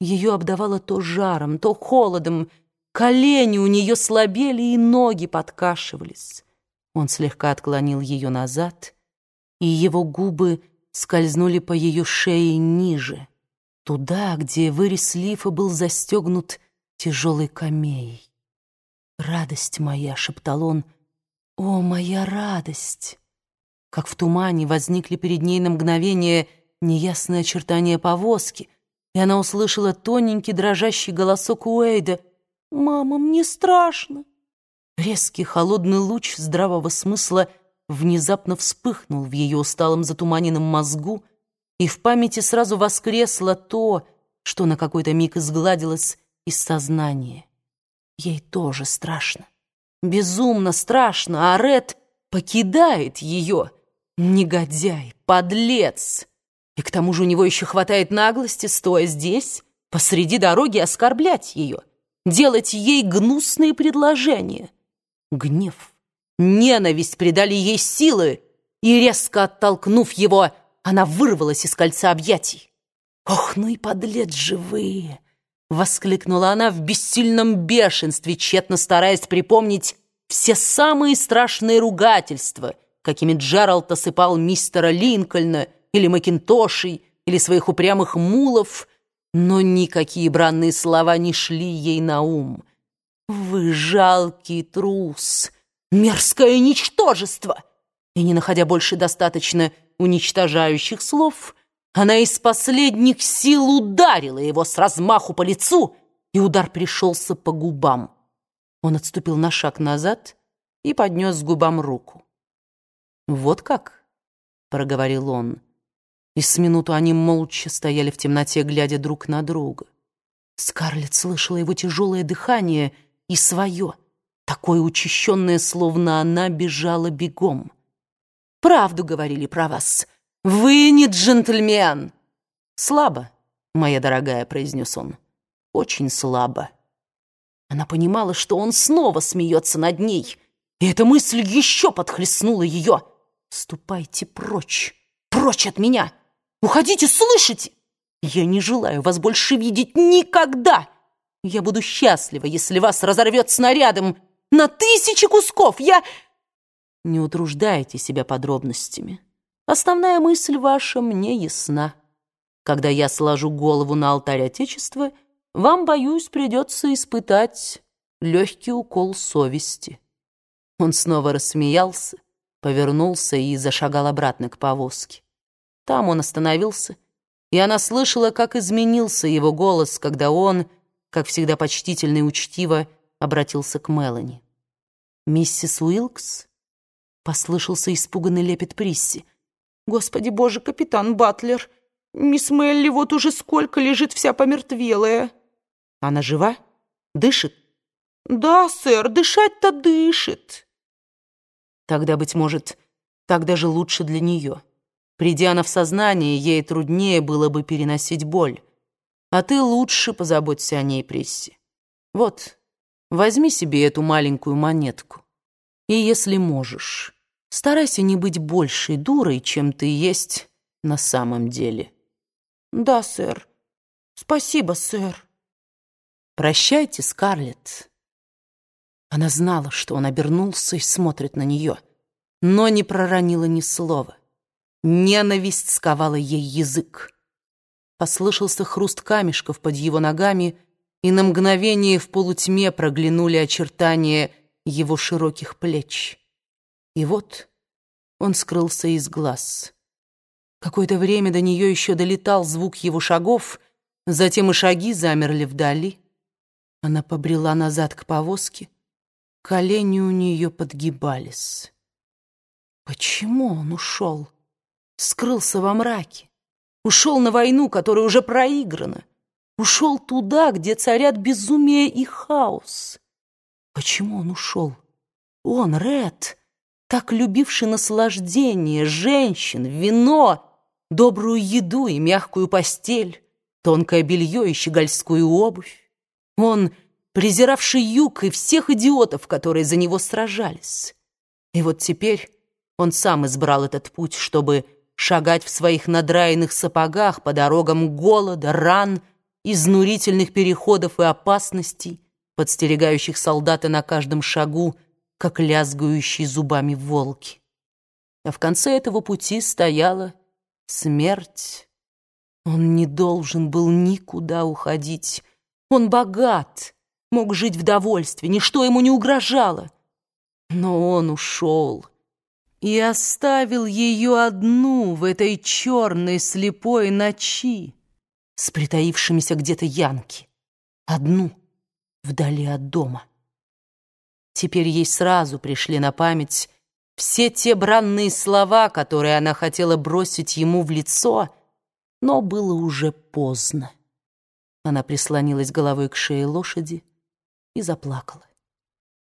Ее обдавало то жаром, то холодом, колени у нее слабели и ноги подкашивались. Он слегка отклонил ее назад, и его губы скользнули по ее шее ниже, туда, где вырез лифа был застегнут тяжелой камеей. «Радость моя!» — шептал он. «О, моя радость!» Как в тумане возникли перед ней на мгновение неясные очертания повозки, и она услышала тоненький дрожащий голосок Уэйда. «Мама, мне страшно!» Резкий холодный луч здравого смысла внезапно вспыхнул в ее усталом затуманенном мозгу, и в памяти сразу воскресло то, что на какой-то миг изгладилось из сознания. Ей тоже страшно. Безумно страшно, а Ред покидает ее. Негодяй, подлец. И к тому же у него еще хватает наглости, стоя здесь, посреди дороги, оскорблять ее, делать ей гнусные предложения. Гнев, ненависть придали ей силы, и, резко оттолкнув его, она вырвалась из кольца объятий. «Ох, ну и подлец живые!» Воскликнула она в бессильном бешенстве, тщетно стараясь припомнить все самые страшные ругательства, какими Джеральд осыпал мистера Линкольна или Макинтошей, или своих упрямых мулов, но никакие бранные слова не шли ей на ум. «Вы жалкий трус, мерзкое ничтожество!» И не находя больше достаточно уничтожающих слов, она из последних сил ударила его с размаху по лицу, и удар пришелся по губам. Он отступил на шаг назад и поднес к губам руку. «Вот как?» — проговорил он. И с минуту они молча стояли в темноте, глядя друг на друга. Скарлетт слышала его тяжелое дыхание и свое, такое учащенное, словно она бежала бегом. «Правду говорили про вас», «Вы не джентльмен!» «Слабо, моя дорогая», — произнес он. «Очень слабо». Она понимала, что он снова смеется над ней, и эта мысль еще подхлестнула ее. «Ступайте прочь, прочь от меня! Уходите, слышите? Я не желаю вас больше видеть никогда! Я буду счастлива, если вас разорвет снарядом на тысячи кусков! Я...» Не утруждайте себя подробностями. Основная мысль ваша мне ясна. Когда я сложу голову на алтарь Отечества, вам, боюсь, придется испытать легкий укол совести». Он снова рассмеялся, повернулся и зашагал обратно к повозке. Там он остановился, и она слышала, как изменился его голос, когда он, как всегда почтительно и учтиво, обратился к Мелани. «Миссис Уилкс?» — послышался испуганный лепет Присси. Господи боже, капитан Батлер, мисс Мелли вот уже сколько лежит вся помертвелая. Она жива? Дышит? Да, сэр, дышать-то дышит. Тогда, быть может, так даже лучше для нее. Придя она в сознание, ей труднее было бы переносить боль. А ты лучше позаботься о ней, Пресси. Вот, возьми себе эту маленькую монетку. И если можешь... Старайся не быть большей дурой, чем ты есть на самом деле. Да, сэр. Спасибо, сэр. Прощайте, Скарлетт. Она знала, что он обернулся и смотрит на нее, но не проронила ни слова. Ненависть сковала ей язык. Послышался хруст камешков под его ногами, и на мгновение в полутьме проглянули очертания его широких плеч. И вот он скрылся из глаз. Какое-то время до нее еще долетал звук его шагов, затем и шаги замерли вдали. Она побрела назад к повозке. Колени у нее подгибались. Почему он ушел? Скрылся во мраке. Ушел на войну, которая уже проиграна. Ушел туда, где царят безумие и хаос. Почему он ушел? Он, Ред, так любивший наслаждение, женщин, вино, добрую еду и мягкую постель, тонкое белье и щегольскую обувь. Он, презиравший юг и всех идиотов, которые за него сражались. И вот теперь он сам избрал этот путь, чтобы шагать в своих надраенных сапогах по дорогам голода, ран изнурительных переходов и опасностей, подстерегающих солдата на каждом шагу, как лязгающие зубами волки. А в конце этого пути стояла смерть. Он не должен был никуда уходить. Он богат, мог жить в довольстве, ничто ему не угрожало. Но он ушел и оставил ее одну в этой черной слепой ночи с притаившимися где-то янки, одну вдали от дома. Теперь ей сразу пришли на память все те бранные слова, которые она хотела бросить ему в лицо, но было уже поздно. Она прислонилась головой к шее лошади и заплакала.